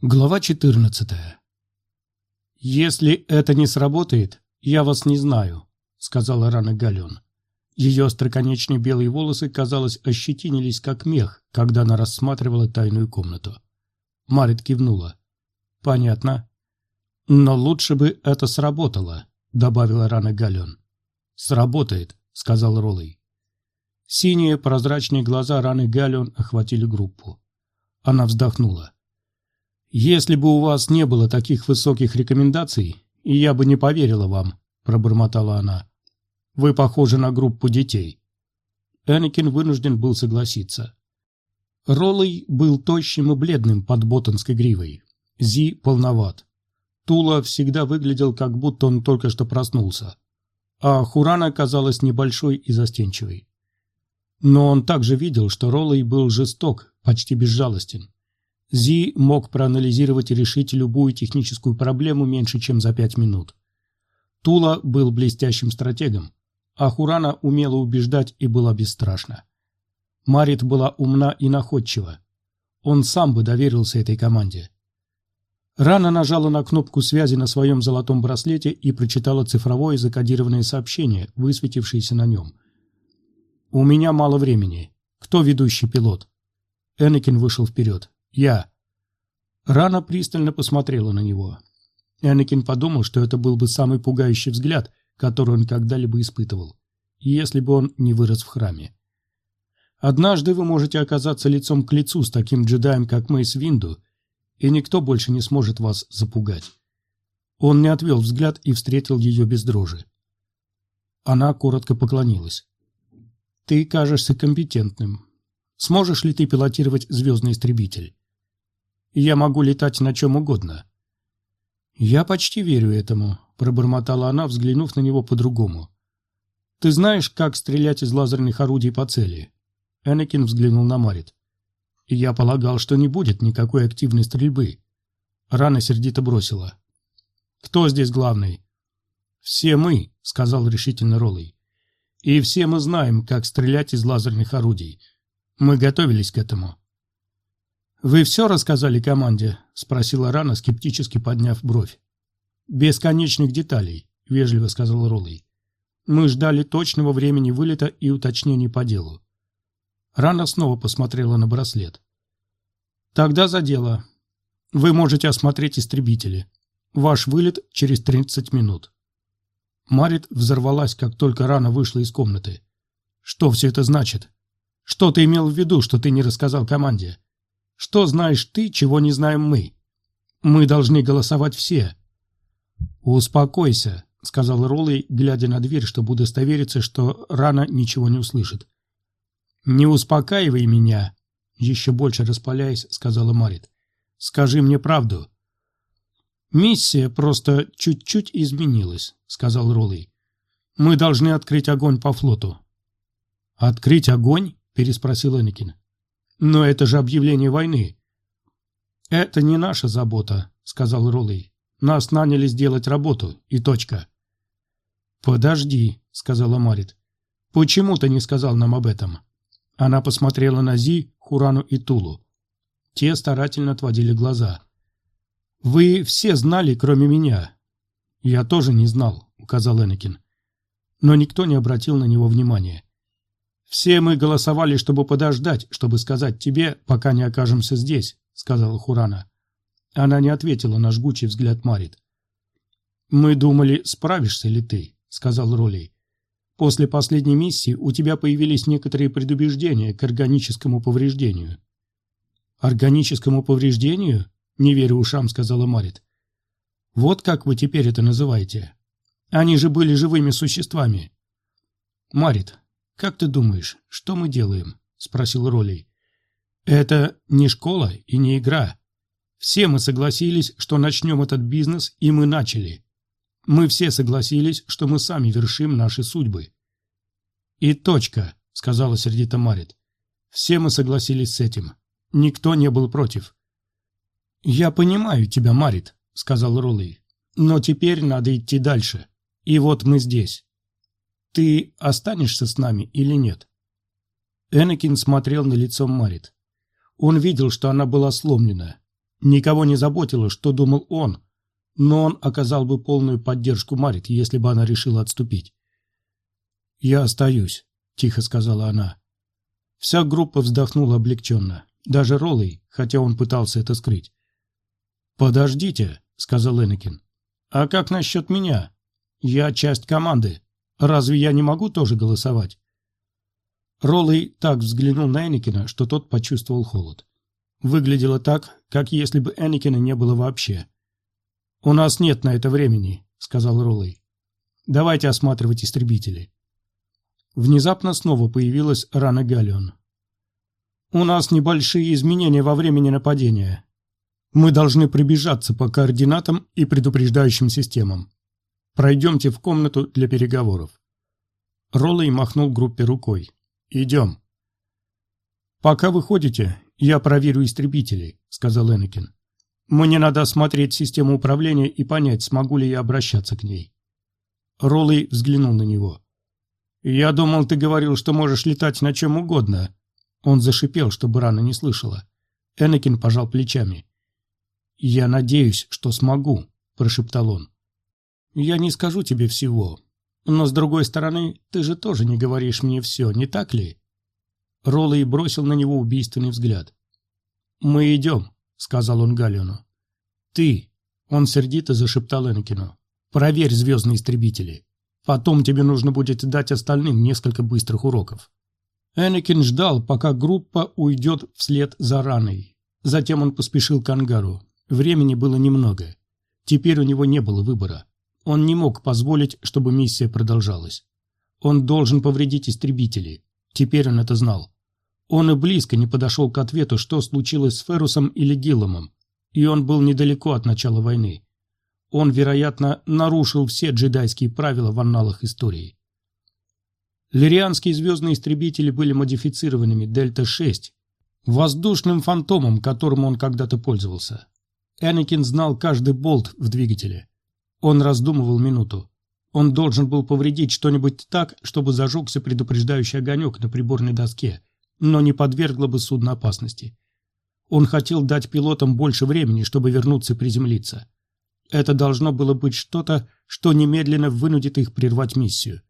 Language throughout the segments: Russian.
Глава 14. «Если это не сработает, я вас не знаю», — сказала Рана Гален. Ее остроконечные белые волосы, казалось, ощетинились, как мех, когда она рассматривала тайную комнату. Марит кивнула. «Понятно. Но лучше бы это сработало», — добавила Рана Гален. «Сработает», — сказал Роллей. Синие прозрачные глаза Раны Гален охватили группу. Она вздохнула. «Если бы у вас не было таких высоких рекомендаций, я бы не поверила вам», – пробормотала она. «Вы похожи на группу детей». Энакин вынужден был согласиться. Роллой был тощим и бледным под ботанской гривой. Зи полноват. Тула всегда выглядел, как будто он только что проснулся. А Хурана казалась небольшой и застенчивой. Но он также видел, что Роллой был жесток, почти безжалостен. Зи мог проанализировать и решить любую техническую проблему меньше, чем за пять минут. Тула был блестящим стратегом, а Хурана умела убеждать и была бесстрашна. Марит была умна и находчива. Он сам бы доверился этой команде. Рана нажала на кнопку связи на своем золотом браслете и прочитала цифровое закодированное сообщение, высветившееся на нем. «У меня мало времени. Кто ведущий пилот?» Энакин вышел вперед. «Я». Рана пристально посмотрела на него. Энакин подумал, что это был бы самый пугающий взгляд, который он когда-либо испытывал, если бы он не вырос в храме. Однажды вы можете оказаться лицом к лицу с таким джедаем, как Мейс Винду, и никто больше не сможет вас запугать. Он не отвел взгляд и встретил ее без дрожи. Она коротко поклонилась. «Ты кажешься компетентным. Сможешь ли ты пилотировать звездный истребитель?» Я могу летать на чем угодно». «Я почти верю этому», — пробормотала она, взглянув на него по-другому. «Ты знаешь, как стрелять из лазерных орудий по цели?» Энакин взглянул на Марит. «Я полагал, что не будет никакой активной стрельбы». Рана сердито бросила. «Кто здесь главный?» «Все мы», — сказал решительно Роллой. «И все мы знаем, как стрелять из лазерных орудий. Мы готовились к этому». «Вы все рассказали команде?» – спросила Рана, скептически подняв бровь. «Без конечных деталей», – вежливо сказал Роллей. «Мы ждали точного времени вылета и уточнений по делу». Рана снова посмотрела на браслет. «Тогда за дело. Вы можете осмотреть истребители. Ваш вылет через 30 минут». Марит взорвалась, как только Рана вышла из комнаты. «Что все это значит? Что ты имел в виду, что ты не рассказал команде?» Что знаешь ты, чего не знаем мы? Мы должны голосовать все. Успокойся, сказал Роллей, глядя на дверь, чтобы удостовериться, что рано ничего не услышит. Не успокаивай меня, еще больше распаляясь, сказала Марит. Скажи мне правду. Миссия просто чуть-чуть изменилась, сказал Роллей. Мы должны открыть огонь по флоту. Открыть огонь? переспросил Энакин. «Но это же объявление войны». «Это не наша забота», — сказал Роллей. «Нас наняли сделать работу, и точка». «Подожди», — сказала Марит. «Почему ты не сказал нам об этом?» Она посмотрела на Зи, Хурану и Тулу. Те старательно отводили глаза. «Вы все знали, кроме меня». «Я тоже не знал», — указал Энакин. Но никто не обратил на него внимания. «Все мы голосовали, чтобы подождать, чтобы сказать тебе, пока не окажемся здесь», — сказала Хурана. Она не ответила на жгучий взгляд Марит. «Мы думали, справишься ли ты», — сказал Ролей. «После последней миссии у тебя появились некоторые предубеждения к органическому повреждению». «Органическому повреждению?» — не веря ушам, сказала Марит. «Вот как вы теперь это называете. Они же были живыми существами». «Марит, «Как ты думаешь, что мы делаем?» – спросил Ролей. «Это не школа и не игра. Все мы согласились, что начнем этот бизнес, и мы начали. Мы все согласились, что мы сами вершим наши судьбы». «И точка», – сказала сердито Марит. «Все мы согласились с этим. Никто не был против». «Я понимаю тебя, Марит», — сказал Ролей. «Но теперь надо идти дальше. И вот мы здесь. Ты останешься с нами или нет?» Энакин смотрел на лицо Марит. Он видел, что она была сломлена. Никого не заботило, что думал он, но он оказал бы полную поддержку Марит, если бы она решила отступить. «Я остаюсь», — тихо сказала она. Вся группа вздохнула облегченно, даже Роллей, хотя он пытался это скрыть. «Подождите», — сказал Энакин. «А как насчет меня? Я часть команды. Разве я не могу тоже голосовать?» Роллей так взглянул на Энакина, что тот почувствовал холод. Выглядело так, как если бы Энакина не было вообще. «У нас нет на это времени», — сказал Роллей. «Давайте осматривать истребители». Внезапно снова появилась Рана Галлион. «У нас небольшие изменения во времени нападения. Мы должны пробежаться по координатам и предупреждающим системам. Пройдемте в комнату для переговоров». Роллей махнул группе рукой. «Идем». «Пока вы ходите, я проверю истребители», — сказал Энакин. «Мне надо осмотреть систему управления и понять, смогу ли я обращаться к ней». Роллей взглянул на него. «Я думал, ты говорил, что можешь летать на чем угодно». Он зашипел, чтобы рана не слышала. Энакин пожал плечами. «Я надеюсь, что смогу», – прошептал он. «Я не скажу тебе всего. Но, с другой стороны, ты же тоже не говоришь мне все, не так ли?» Роллей бросил на него убийственный взгляд. «Мы идем», — сказал он Галлиону. «Ты», — он сердито зашептал Энакину, — «проверь звездные истребители. Потом тебе нужно будет дать остальным несколько быстрых уроков». Энакин ждал, пока группа уйдет вслед за раной. Затем он поспешил к ангару. Времени было немного. Теперь у него не было выбора. Он не мог позволить, чтобы миссия продолжалась. Он должен повредить истребители. Теперь он это знал. Он и близко не подошел к ответу, что случилось с Ферусом или Гилломом, и он был недалеко от начала войны. Он, вероятно, нарушил все джедайские правила в анналах истории. Лирианские звездные истребители были модифицированными Дельта-6, воздушным фантомом, которым он когда-то пользовался. Энакин знал каждый болт в двигателе. Он раздумывал минуту. Он должен был повредить что-нибудь так, чтобы зажегся предупреждающий огонек на приборной доске, но не подвергло бы судно опасности. Он хотел дать пилотам больше времени, чтобы вернуться и приземлиться. Это должно было быть что-то, что немедленно вынудит их прервать миссию.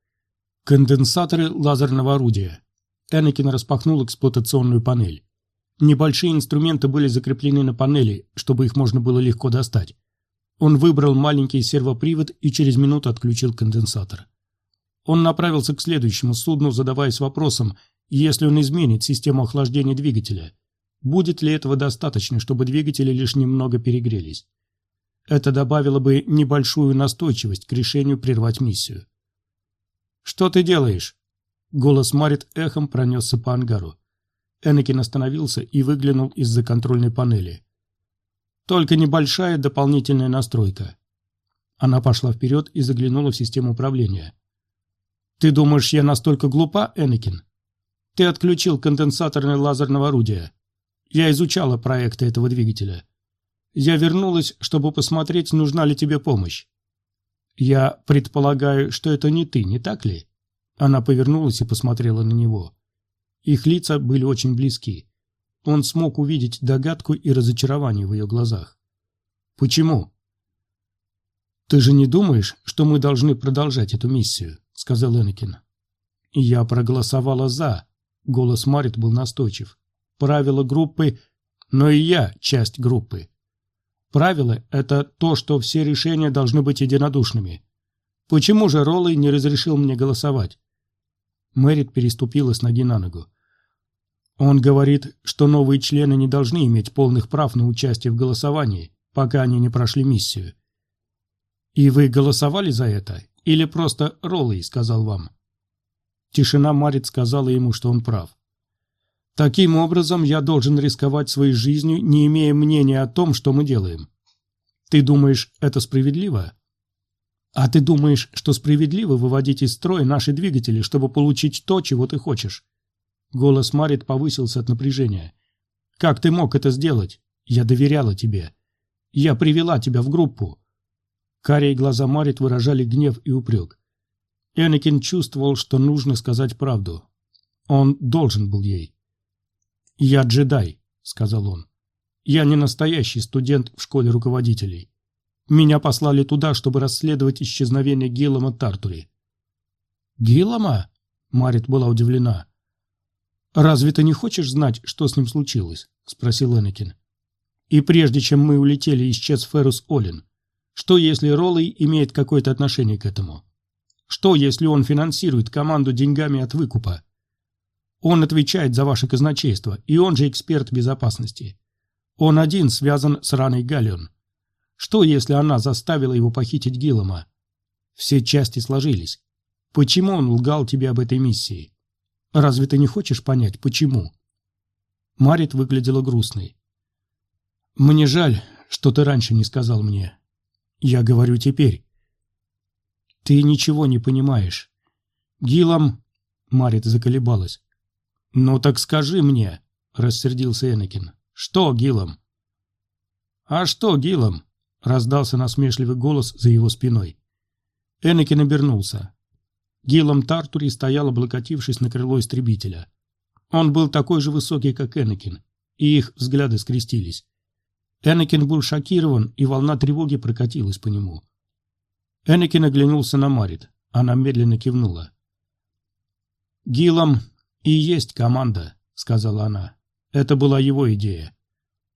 Конденсаторы лазерного орудия. Энакин распахнул эксплуатационную панель. Небольшие инструменты были закреплены на панели, чтобы их можно было легко достать. Он выбрал маленький сервопривод и через минуту отключил конденсатор. Он направился к следующему судну, задаваясь вопросом, если он изменит систему охлаждения двигателя, будет ли этого достаточно, чтобы двигатели лишь немного перегрелись? Это добавило бы небольшую настойчивость к решению прервать миссию. «Что ты делаешь?» Голос Марит эхом пронесся по ангару. Энакин остановился и выглянул из-за контрольной панели. Только небольшая дополнительная настройка. Она пошла вперед и заглянула в систему управления. «Ты думаешь, я настолько глупа, Энакин? Ты отключил конденсаторное лазерного орудия. Я изучала проекты этого двигателя. Я вернулась, чтобы посмотреть, нужна ли тебе помощь. Я предполагаю, что это не ты, не так ли?» Она повернулась и посмотрела на него. Их лица были очень близки. Он смог увидеть догадку и разочарование в ее глазах. «Почему?» «Ты же не думаешь, что мы должны продолжать эту миссию?» — сказал Энакин. «Я проголосовала «за». Голос Марит был настойчив. «Правила группы, но и я часть группы. Правила — это то, что все решения должны быть единодушными. Почему же Роллой не разрешил мне голосовать?» Мэрит переступила с ноги на ногу. Он говорит, что новые члены не должны иметь полных прав на участие в голосовании, пока они не прошли миссию. И вы голосовали за это? Или просто Роллей сказал вам? Тишина Марит сказала ему, что он прав. Таким образом, я должен рисковать своей жизнью, не имея мнения о том, что мы делаем. Ты думаешь, это справедливо? А ты думаешь, что справедливо выводить из строя наши двигатели, чтобы получить то, чего ты хочешь? Голос Марит повысился от напряжения. «Как ты мог это сделать? Я доверяла тебе. Я привела тебя в группу». Карие глаза Марит выражали гнев и упрек. Энакин чувствовал, что нужно сказать правду. Он должен был ей. «Я джедай», — сказал он. Я не настоящий студент в школе руководителей. Меня послали туда, чтобы расследовать исчезновение Гиллама Тартури. «Гиллама?» — Марит была удивлена. «Разве ты не хочешь знать, что с ним случилось?» — спросил Энакин. «И прежде чем мы улетели, исчез Феррус Олин. Что, если Роллой имеет какое-то отношение к этому? Что, если он финансирует команду деньгами от выкупа? Он отвечает за ваше казначейство, и он же эксперт безопасности. Он один связан с раной Галлион. Что, если она заставила его похитить Гиллома? Все части сложились. Почему он лгал тебе об этой миссии? Разве ты не хочешь понять, почему?» Марит выглядела грустной. «Мне жаль, что ты раньше не сказал мне. Я говорю теперь. Ты ничего не понимаешь. Гилом...» Марит заколебалась. «Ну так скажи мне», — рассердился Энакин. «Что Гилом?» «А что Гилом?» — раздался насмешливый голос за его спиной. Энакин обернулся. Гилом Тартури стоял, облокотившись на крыло истребителя. Он был такой же высокий, как Энакин, и их взгляды скрестились. Энакин был шокирован, и волна тревоги прокатилась по нему. Энакин оглянулся на Марит. Она медленно кивнула. «Гилом и есть команда», — сказала она. «Это была его идея.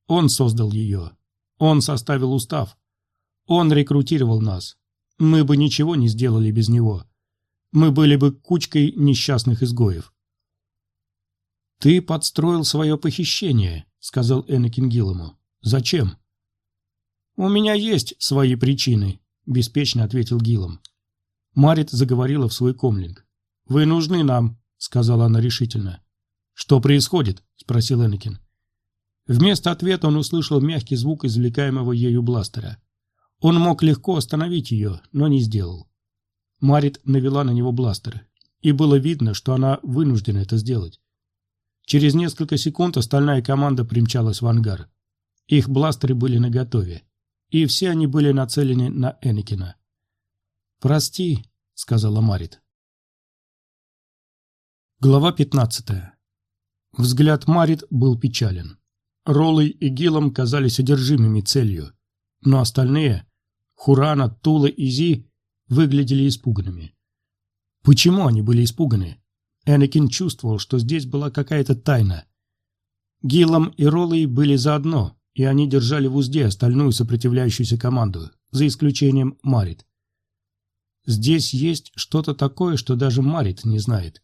Он создал ее. Он составил устав. Он рекрутировал нас. Мы бы ничего не сделали без него. Мы были бы кучкой несчастных изгоев. «Ты подстроил свое похищение», — сказал Энакин Гиллому. «Зачем?» «У меня есть свои причины», — беспечно ответил Гиллом. Марит заговорила в свой комлинг. «Вы нужны нам», — сказала она решительно. «Что происходит?» — спросил Энакин. Вместо ответа он услышал мягкий звук извлекаемого ею бластера. Он мог легко остановить ее, но не сделал. Марит навела на него бластер, и было видно, что она вынуждена это сделать. Через несколько секунд остальная команда примчалась в ангар. Их бластеры были наготове, и все они были нацелены на Энакина. «Прости», — сказала Марит. Глава 15. Взгляд Марит был печален. Роллы и Гилом казались одержимыми целью, но остальные — Хурана, Тула и Зи выглядели испуганными. Почему они были испуганы? Энакин чувствовал, что здесь была какая-то тайна. Гилом и Роллой были заодно, и они держали в узде остальную сопротивляющуюся команду, за исключением Марит. Здесь есть что-то такое, что даже Марит не знает.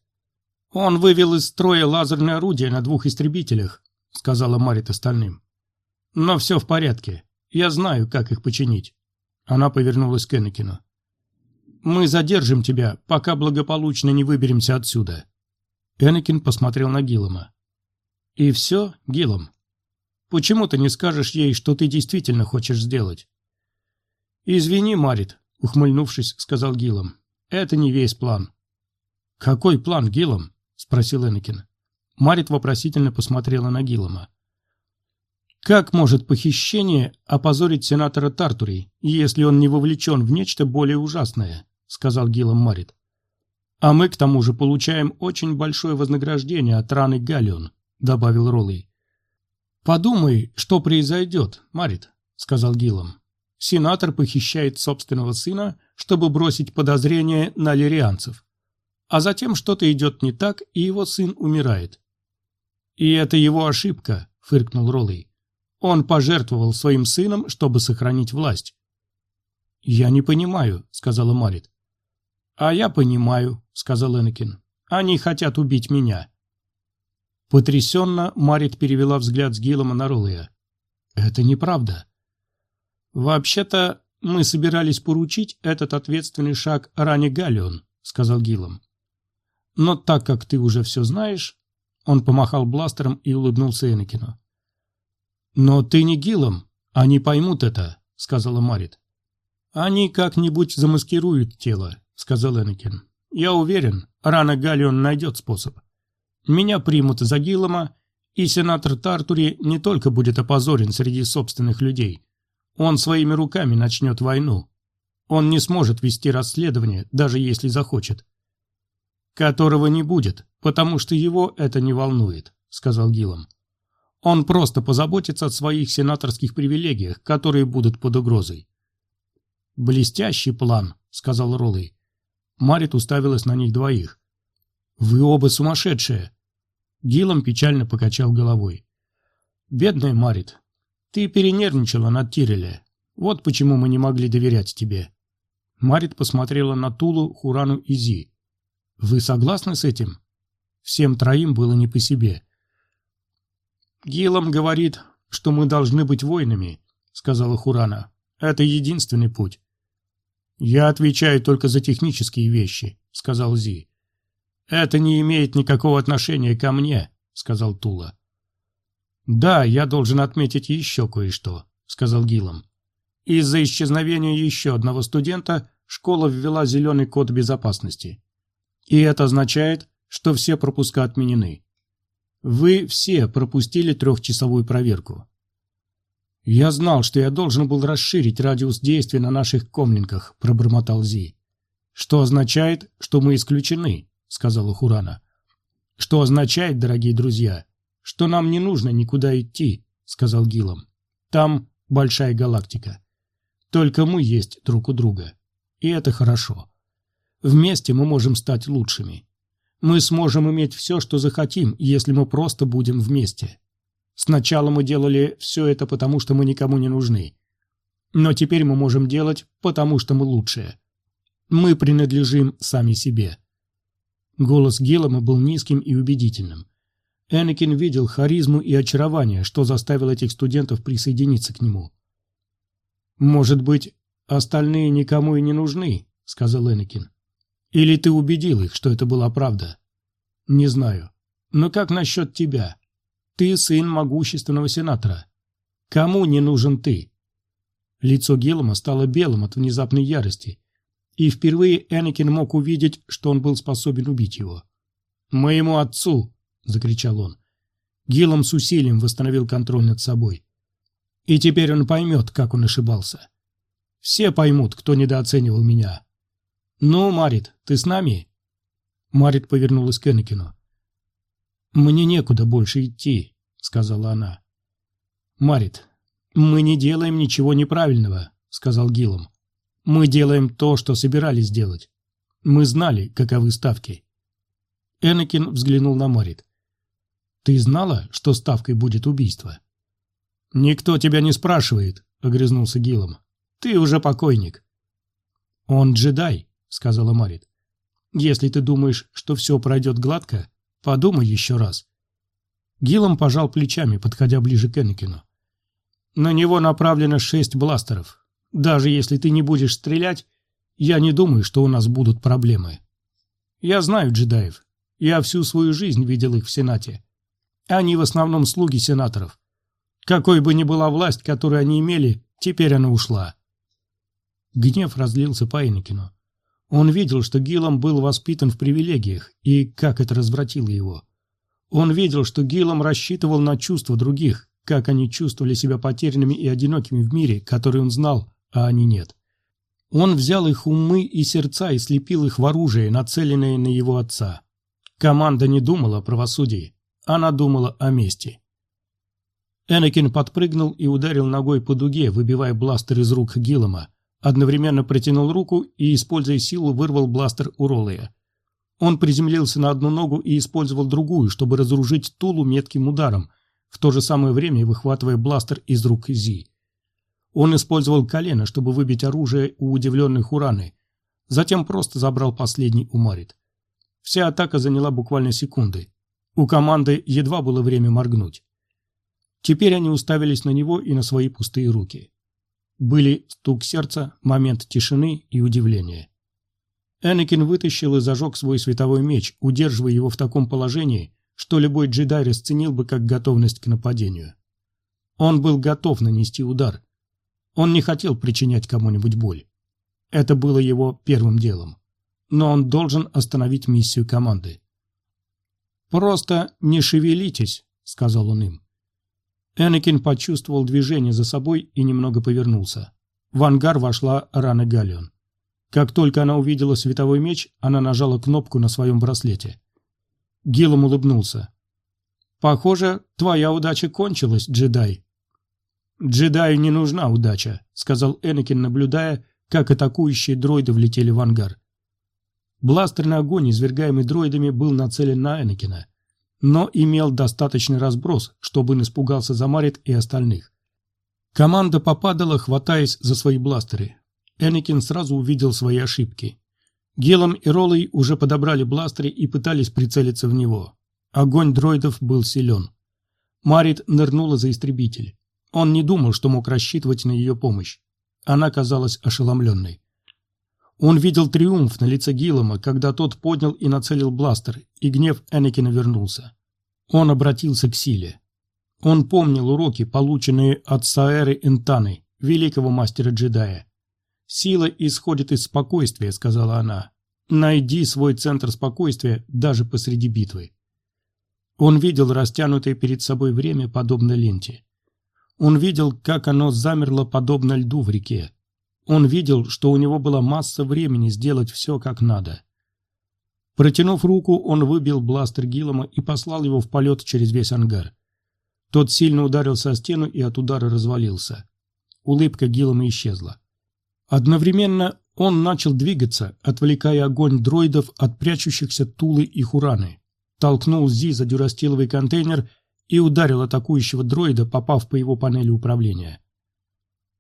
«Он вывел из строя лазерное орудие на двух истребителях», — сказала Марит остальным. «Но все в порядке. Я знаю, как их починить». Она повернулась к Энакину. Мы задержим тебя, пока благополучно не выберемся отсюда». Энакин посмотрел на Гиллома. «И все, Гиллом? Почему ты не скажешь ей, что ты действительно хочешь сделать?» «Извини, Марит», — ухмыльнувшись, сказал Гиллом. «Это не весь план». «Какой план, Гиллом?» — спросил Энакин. Марит вопросительно посмотрела на Гиллома. Как может похищение опозорить сенатора Тартури, если он не вовлечен в нечто более ужасное? сказал Гилом Марит. А мы, к тому же, получаем очень большое вознаграждение от раны Галлион, добавил Роллей. Подумай, что произойдет, Марит, сказал Гилом. Сенатор похищает собственного сына, чтобы бросить подозрение на лирианцев. А затем что-то идет не так, и его сын умирает. «И это его ошибка», — фыркнул Роллей. «Он пожертвовал своим сыном, чтобы сохранить власть». «Я не понимаю», — сказала Марит. «А я понимаю», — сказал Энакин. «Они хотят убить меня». Потрясенно Марит перевела взгляд с Гиллома на Роллия. «Это неправда». «Вообще-то мы собирались поручить этот ответственный шаг Ране Галлион», — сказал Гиллом. «Но так как ты уже все знаешь...» Он помахал бластером и улыбнулся Энакину. «Но ты не Гиллом, они поймут это», — сказала Марит. «Они как-нибудь замаскируют тело, сказал Энакин. «Я уверен, рано Галион найдет способ. Меня примут за Гиллома, и сенатор Тартури не только будет опозорен среди собственных людей. Он своими руками начнет войну. Он не сможет вести расследование, даже если захочет. Которого не будет, потому что его это не волнует», — сказал Гиллом. Он просто позаботится о своих сенаторских привилегиях, которые будут под угрозой. «Блестящий план», — сказал Роллей. Марит уставилась на них двоих. «Вы оба сумасшедшие!» Гилом печально покачал головой. «Бедная Марит, ты перенервничала над Тиреле. Вот почему мы не могли доверять тебе». Марит посмотрела на Тулу, Хурану и Зи. «Вы согласны с этим?» Всем троим было не по себе. «Гилом говорит, что мы должны быть воинами», — сказала Хурана. «Это единственный путь». «Я отвечаю только за технические вещи», — сказал Зи. «Это не имеет никакого отношения ко мне», — сказал Тула. «Да, я должен отметить еще кое-что», — сказал Гилом. «Из-за исчезновения еще одного студента школа ввела зеленый код безопасности. И это означает, что все пропуска отменены. Вы все пропустили трехчасовую проверку. «Я знал, что я должен был расширить радиус действия на наших комлинках», — пробормотал Зи. «Что означает, что мы исключены», — сказала Хурана. «Что означает, дорогие друзья, что нам не нужно никуда идти», — сказал Гилом. «Там большая галактика. Только мы есть друг у друга. И это хорошо. Вместе мы можем стать лучшими. Мы сможем иметь все, что захотим, если мы просто будем вместе. Сначала мы делали все это потому, что мы никому не нужны. Но теперь мы можем делать, потому что мы лучшие. Мы принадлежим сами себе. Голос Гелома был низким и убедительным. Энакин видел харизму и очарование, что заставило этих студентов присоединиться к нему. «Может быть, остальные никому и не нужны», — сказал Энакин. «Или ты убедил их, что это была правда?» «Не знаю. Но как насчет тебя? Ты сын могущественного сенатора. Кому не нужен ты? Лицо Гелома стало белым от внезапной ярости, и впервые Энакин мог увидеть, что он был способен убить его. «Моему отцу!» — закричал он. Гилом с усилием восстановил контроль над собой. И теперь он поймет, как он ошибался. Все поймут, кто недооценивал меня. «Ну, Марит, ты с нами?» Марит повернулась к Энакину. «Мне некуда больше идти», — сказала она. «Марит, мы не делаем ничего неправильного», — сказал Гилом. «Мы делаем то, что собирались делать. Мы знали, каковы ставки». Энакин взглянул на Марит. «Ты знала, что ставкой будет убийство?» «Никто тебя не спрашивает», — огрызнулся Гилом. «Ты уже покойник». «Он джедай», — сказала Марит. «Если ты думаешь, что все пройдет гладко, Подумай еще раз. Гилом пожал плечами, подходя ближе к Энакину. На него направлено шесть бластеров. Даже если ты не будешь стрелять, я не думаю, что у нас будут проблемы. Я знаю джедаев. Я всю свою жизнь видел их в Сенате. Они в основном слуги сенаторов. Какой бы ни была власть, которую они имели, теперь она ушла. Гнев разлился по Энакину. Он видел, что Гилом был воспитан в привилегиях, и как это развратило его. Он видел, что Гилом рассчитывал на чувства других, как они чувствовали себя потерянными и одинокими в мире, который он знал, а они нет. Он взял их умы и сердца и слепил их в оружие, нацеленное на его отца. Команда не думала о правосудии, она думала о мести. Энакин подпрыгнул и ударил ногой по дуге, выбивая бластер из рук Гиллома, Одновременно протянул руку и, используя силу, вырвал бластер у Роллея. Он приземлился на одну ногу и использовал другую, чтобы разоружить Тулу метким ударом, в то же самое время выхватывая бластер из рук Зи. Он использовал колено, чтобы выбить оружие у удивленной Хураны, затем просто забрал последний у Марит. Вся атака заняла буквально секунды. У команды едва было время моргнуть. Теперь они уставились на него и на свои пустые руки были стук сердца, момент тишины и удивления. Энакин вытащил и зажег свой световой меч, удерживая его в таком положении, что любой джедай расценил бы как готовность к нападению. Он был готов нанести удар. Он не хотел причинять кому-нибудь боль. Это было его первым делом. Но он должен остановить миссию команды. «Просто не шевелитесь», — сказал он им. Энакин почувствовал движение за собой и немного повернулся. В ангар вошла Рана Галлион. Как только она увидела световой меч, она нажала кнопку на своем браслете. Гилом улыбнулся. Похоже, твоя удача кончилась, джедай. Джедаю не нужна удача, сказал Энакин, наблюдая, как атакующие дроиды влетели в ангар. Бластерный огонь, извергаемый дроидами, был нацелен на Энакина, но имел достаточный разброс, чтобы он испугался Замарит и остальных. Команда попадала, хватаясь за свои бластеры. Энакин сразу увидел свои ошибки. Гелом и Роллой уже подобрали бластеры и пытались прицелиться в него. Огонь дроидов был силен. Марит нырнула за истребитель. Он не думал, что мог рассчитывать на ее помощь. Она казалась ошеломленной. Он видел триумф на лице Гиллома, когда тот поднял и нацелил бластер, и гнев Энакина вернулся. Он обратился к силе. Он помнил уроки, полученные от Саэры Энтаны, великого мастера-джедая. «Сила исходит из спокойствия», — сказала она. «Найди свой центр спокойствия даже посреди битвы». Он видел растянутое перед собой время, подобно ленте. Он видел, как оно замерло, подобно льду в реке. Он видел, что у него была масса времени сделать все как надо. Протянув руку, он выбил бластер Гиллома и послал его в полет через весь ангар. Тот сильно ударился о стену и от удара развалился. Улыбка Гиллома исчезла. Одновременно он начал двигаться, отвлекая огонь дроидов от прячущихся Тулы и Хураны. Толкнул Зи за дюрастиловый контейнер и ударил атакующего дроида, попав по его панели управления.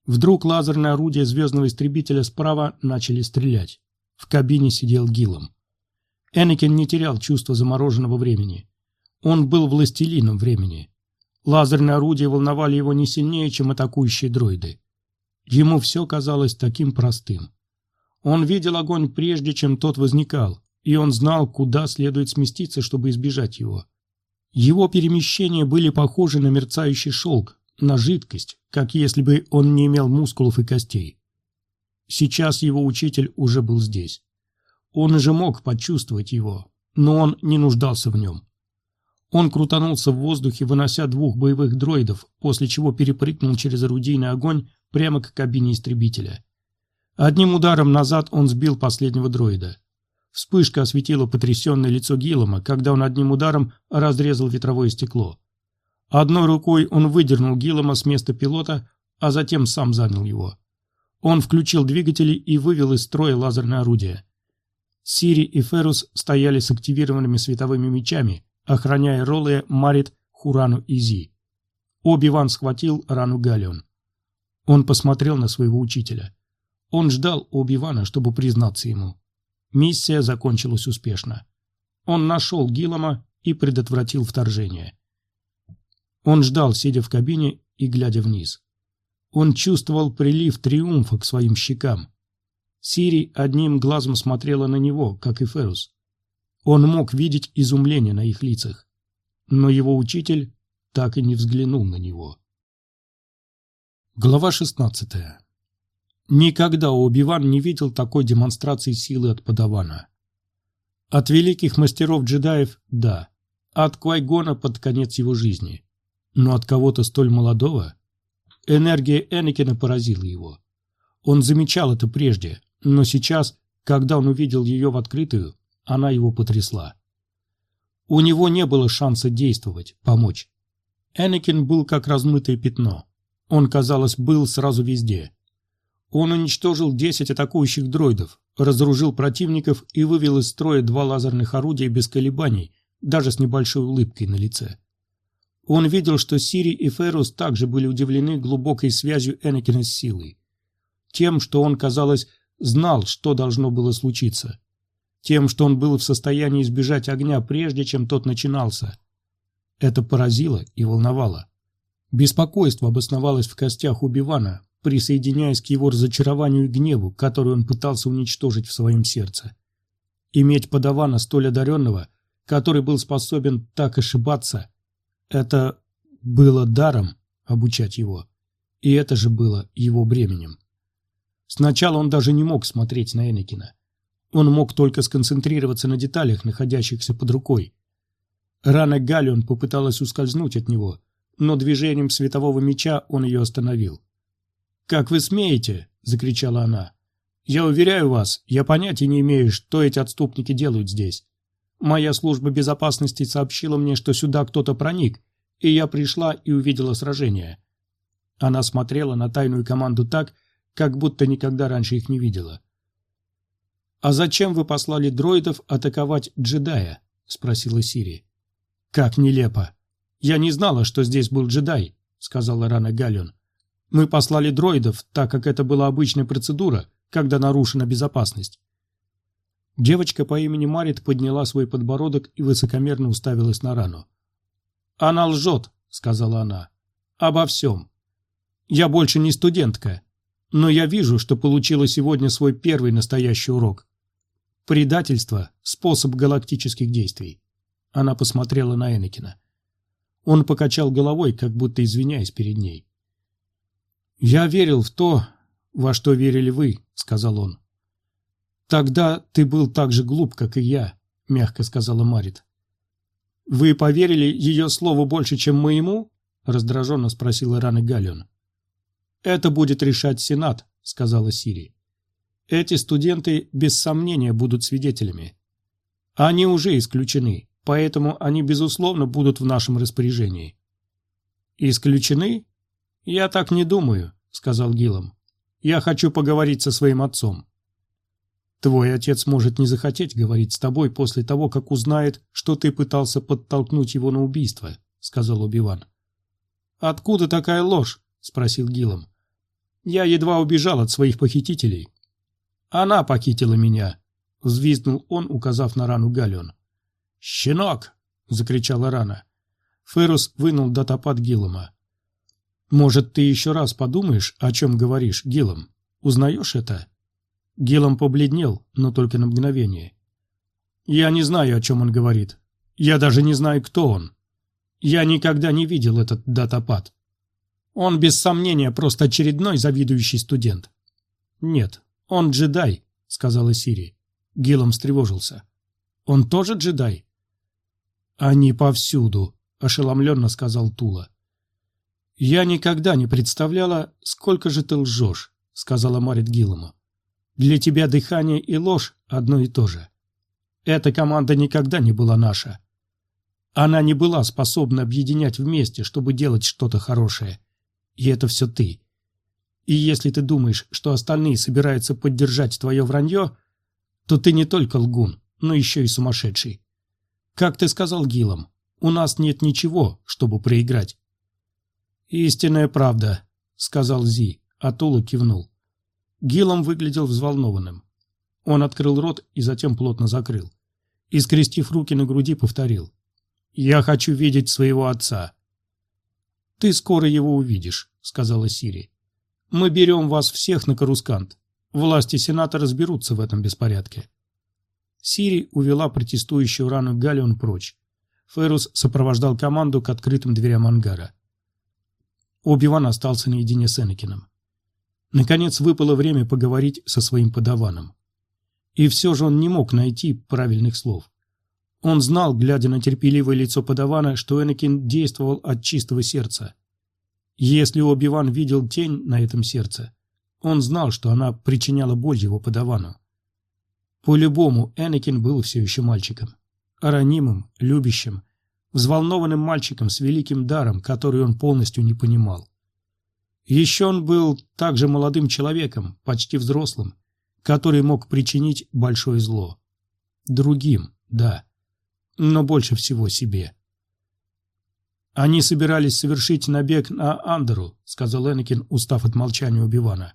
Вдруг лазерное орудие звездного истребителя справа начали стрелять. В кабине сидел Гиллом. Энакин не терял чувства замороженного времени. Он был властелином времени. Лазерные орудия волновали его не сильнее, чем атакующие дроиды. Ему все казалось таким простым. Он видел огонь прежде, чем тот возникал, и он знал, куда следует сместиться, чтобы избежать его. Его перемещения были похожи на мерцающий шелк, на жидкость, как если бы он не имел мускулов и костей. Сейчас его учитель уже был здесь. Он уже мог почувствовать его, но он не нуждался в нем. Он крутанулся в воздухе, вынося двух боевых дроидов, после чего перепрыгнул через орудийный огонь прямо к кабине истребителя. Одним ударом назад он сбил последнего дроида. Вспышка осветила потрясенное лицо Гиллома, когда он одним ударом разрезал ветровое стекло. Одной рукой он выдернул Гиллома с места пилота, а затем сам занял его. Он включил двигатели и вывел из строя лазерное орудие. Сири и Ферус стояли с активированными световыми мечами, охраняя Ролле, Марит, Хурану и Зи. Оби-Ван схватил рану Галион. Он посмотрел на своего учителя. Он ждал Оби-Вана, чтобы признаться ему. Миссия закончилась успешно. Он нашел Гилома и предотвратил вторжение. Он ждал, сидя в кабине и глядя вниз. Он чувствовал прилив триумфа к своим щекам. Сири одним глазом смотрела на него, как и Ферус. Он мог видеть изумление на их лицах. Но его учитель так и не взглянул на него. Глава 16. Никогда Оби-Ван не видел такой демонстрации силы от подавана. От великих мастеров-джедаев – да. От Квайгона под конец его жизни. Но от кого-то столь молодого? Энергия Энакина поразила его. Он замечал это прежде, но сейчас, когда он увидел ее в открытую, она его потрясла. У него не было шанса действовать, помочь. Энакин был как размытое пятно. Он, казалось, был сразу везде. Он уничтожил 10 атакующих дроидов, разоружил противников и вывел из строя два лазерных орудия без колебаний, даже с небольшой улыбкой на лице. Он видел, что Сири и Ферус также были удивлены глубокой связью Энакина с силой. Тем, что он, казалось, знал, что должно было случиться тем, что он был в состоянии избежать огня, прежде чем тот начинался. Это поразило и волновало. Беспокойство обосновалось в костях Убивана, присоединяясь к его разочарованию и гневу, который он пытался уничтожить в своем сердце. Иметь подавана столь одаренного, который был способен так ошибаться, это было даром обучать его, и это же было его бременем. Сначала он даже не мог смотреть на Энакина. Он мог только сконцентрироваться на деталях, находящихся под рукой. Рана Галион попыталась ускользнуть от него, но движением светового меча он ее остановил. «Как вы смеете?» – закричала она. «Я уверяю вас, я понятия не имею, что эти отступники делают здесь. Моя служба безопасности сообщила мне, что сюда кто-то проник, и я пришла и увидела сражение. Она смотрела на тайную команду так, как будто никогда раньше их не видела. «А зачем вы послали дроидов атаковать джедая?» — спросила Сири. «Как нелепо! Я не знала, что здесь был джедай», — сказала Рана Галлион. «Мы послали дроидов, так как это была обычная процедура, когда нарушена безопасность». Девочка по имени Марит подняла свой подбородок и высокомерно уставилась на Рану. «Она лжет», — сказала она. «Обо всем. Я больше не студентка, но я вижу, что получила сегодня свой первый настоящий урок. Предательство – способ галактических действий. Она посмотрела на Энакина. Он покачал головой, как будто извиняясь перед ней. «Я верил в то, во что верили вы», — сказал он. «Тогда ты был так же глуп, как и я», — мягко сказала Марит. «Вы поверили ее слову больше, чем моему?» — раздраженно спросила Рана Галлион. «Это будет решать Сенат», — сказала Сири. Эти студенты без сомнения будут свидетелями. Они уже исключены, поэтому они, безусловно, будут в нашем распоряжении. «Исключены? Я так не думаю», — сказал Гиллом. «Я хочу поговорить со своим отцом». «Твой отец может не захотеть говорить с тобой после того, как узнает, что ты пытался подтолкнуть его на убийство», — сказал Убиван. «Откуда такая ложь?» — спросил Гиллом. «Я едва убежал от своих похитителей, «Она похитила меня!» — взвизгнул он, указав на рану Галлион. «Щенок!» — закричала рана. Феррус вынул датапад Гиллома. «Может, ты еще раз подумаешь, о чем говоришь, Гиллом? Узнаешь это?» Гиллом побледнел, но только на мгновение. «Я не знаю, о чем он говорит. Я даже не знаю, кто он. Я никогда не видел этот датапад. Он, без сомнения, просто очередной завидующий студент. Нет, «Он джедай», — сказала Сири. Гилом встревожился. «Он тоже джедай?» «Они повсюду», — ошеломленно сказал Тула. «Я никогда не представляла, сколько же ты лжешь», — сказала Марит Гиллому. «Для тебя дыхание и ложь одно и то же. Эта команда никогда не была наша. Она не была способна объединять вместе, чтобы делать что-то хорошее. И это все ты. И если ты думаешь, что остальные собираются поддержать твое вранье, то ты не только лгун, но еще и сумасшедший. Как ты сказал Гилам, у нас нет ничего, чтобы проиграть. «Истинная правда», — сказал Зи, а Тула кивнул. Гилам выглядел взволнованным. Он открыл рот и затем плотно закрыл. И, скрестив руки на груди, повторил. «Я хочу видеть своего отца». «Ты скоро его увидишь», — сказала Сири. Мы берем вас всех на Карускант. Власти Сената разберутся в этом беспорядке. Сири увела протестующую рану Галион прочь. Феррус сопровождал команду к открытым дверям ангара. Оби-Ван остался наедине с Энакином. Наконец выпало время поговорить со своим подаваном. И все же он не мог найти правильных слов. Он знал, глядя на терпеливое лицо подавана, что Энакин действовал от чистого сердца. Если Оби-Ван видел тень на этом сердце, он знал, что она причиняла боль его подавану. По-любому Энакин был все еще мальчиком. Анонимым, любящим, взволнованным мальчиком с великим даром, который он полностью не понимал. Еще он был также молодым человеком, почти взрослым, который мог причинить большое зло. Другим, да, но больше всего себе. «Они собирались совершить набег на Андеру», — сказал Энакин, устав от молчания Убивана.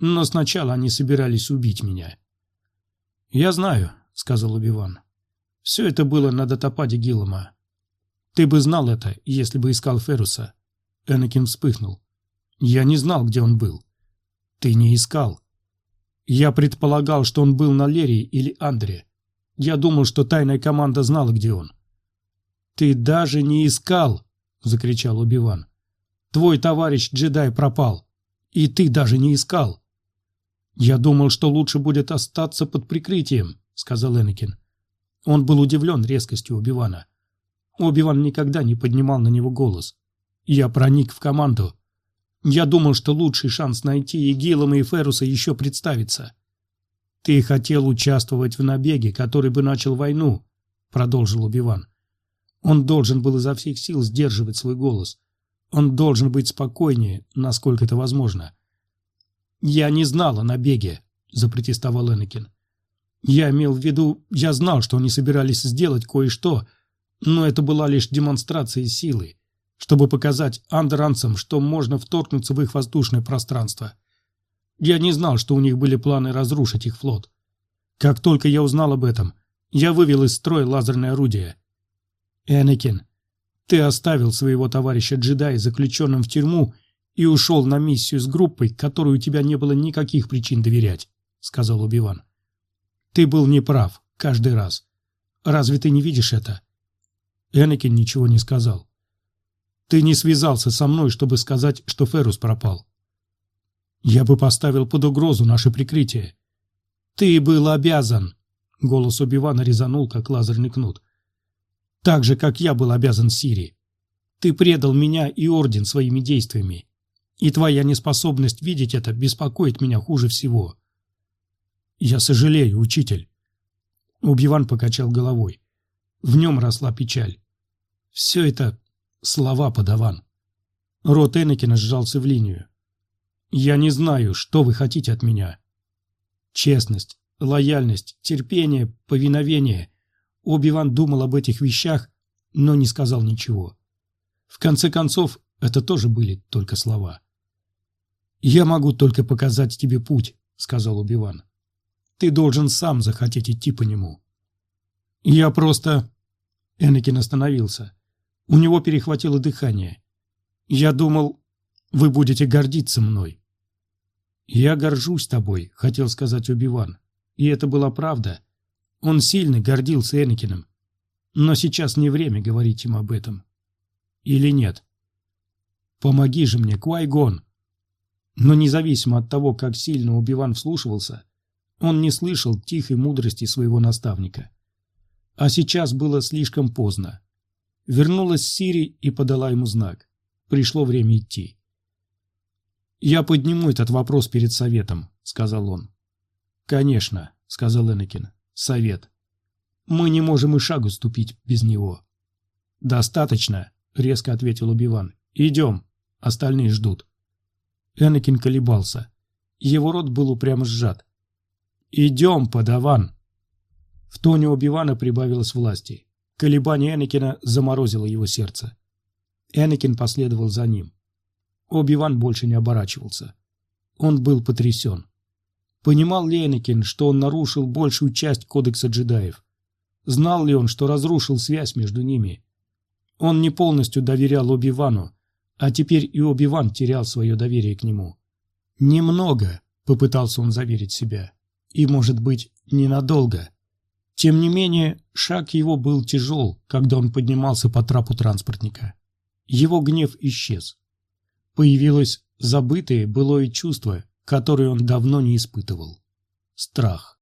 «Но сначала они собирались убить меня». «Я знаю», — сказал Убиван. «Все это было на датападе Гиллома. Ты бы знал это, если бы искал Феруса». Энакин вспыхнул. «Я не знал, где он был». «Ты не искал». «Я предполагал, что он был на Лерии или Андре. Я думал, что тайная команда знала, где он». «Ты даже не искал!» — закричал Убиван. «Твой товарищ джедай пропал, и ты даже не искал!» «Я думал, что лучше будет остаться под прикрытием», — сказал Энакин. Он был удивлен резкостью Убивана. Убиван никогда не поднимал на него голос. «Я проник в команду. Я думал, что лучший шанс найти и Гиллама, и Феруса еще представится. Ты хотел участвовать в набеге, который бы начал войну, продолжил Убиван. Он должен был изо всех сил сдерживать свой голос. Он должен быть спокойнее, насколько это возможно. «Я не знал о набеге», — запротестовал Энакин. «Я имел в виду, я знал, что они собирались сделать кое-что, но это была лишь демонстрация силы, чтобы показать андеранцам, что можно вторгнуться в их воздушное пространство. Я не знал, что у них были планы разрушить их флот. Как только я узнал об этом, я вывел из строя лазерное орудие. Энакин, ты оставил своего товарища-джедая заключенным в тюрьму и ушел на миссию с группой, которой у тебя не было никаких причин доверять», — сказал Убиван. «Ты был неправ каждый раз. Разве ты не видишь это?» Энакин ничего не сказал. «Ты не связался со мной, чтобы сказать, что Феррус пропал. Я бы поставил под угрозу наше прикрытие. Ты был обязан!» Голос Убивана резанул, как лазерный кнут. «Так же, как я был обязан Сири. Ты предал меня и Орден своими действиями. И твоя неспособность видеть это беспокоит меня хуже всего. Я сожалею, учитель. Убиван покачал головой. В нем росла печаль. Все это слова подаван. Рот Энакина сжался в линию. Я не знаю, что вы хотите от меня. Честность, лояльность, терпение, повиновение. Убиван думал об этих вещах, но не сказал ничего. В конце концов, это тоже были только слова. «Я могу только показать тебе путь», — сказал Убиван. «Ты должен сам захотеть идти по нему». «Я просто...» Энакин остановился. У него перехватило дыхание. «Я думал, вы будете гордиться мной». «Я горжусь тобой», — хотел сказать Убиван. И это была правда. Он сильно гордился Энакином. Но сейчас не время говорить им об этом. Или нет? «Помоги же мне, Квайгон!» Но независимо от того, как сильно Убиван вслушивался, он не слышал тихой мудрости своего наставника. А сейчас было слишком поздно. Вернулась Сири и подала ему знак. Пришло время идти. «Я подниму этот вопрос перед советом», — сказал он. «Конечно», — сказал Энакин. «Совет. Мы не можем и шагу ступить без него». «Достаточно», — резко ответил Убиван. «Идем. Остальные ждут». Энакин колебался. Его рот был упрямо сжат. «Идем, подаван!» В тоне Оби-Вана прибавилось власти. Колебание Энакина заморозило его сердце. Энакин последовал за ним. Оби-Ван больше не оборачивался. Он был потрясен. Понимал ли Энакин, что он нарушил большую часть кодекса джедаев? Знал ли он, что разрушил связь между ними? Он не полностью доверял Оби-Вану, а теперь и Оби-Ван терял свое доверие к нему. «Немного», — попытался он заверить себя, — «и, может быть, ненадолго». Тем не менее, шаг его был тяжел, когда он поднимался по трапу транспортника. Его гнев исчез. Появилось забытое былое чувство, которое он давно не испытывал. Страх.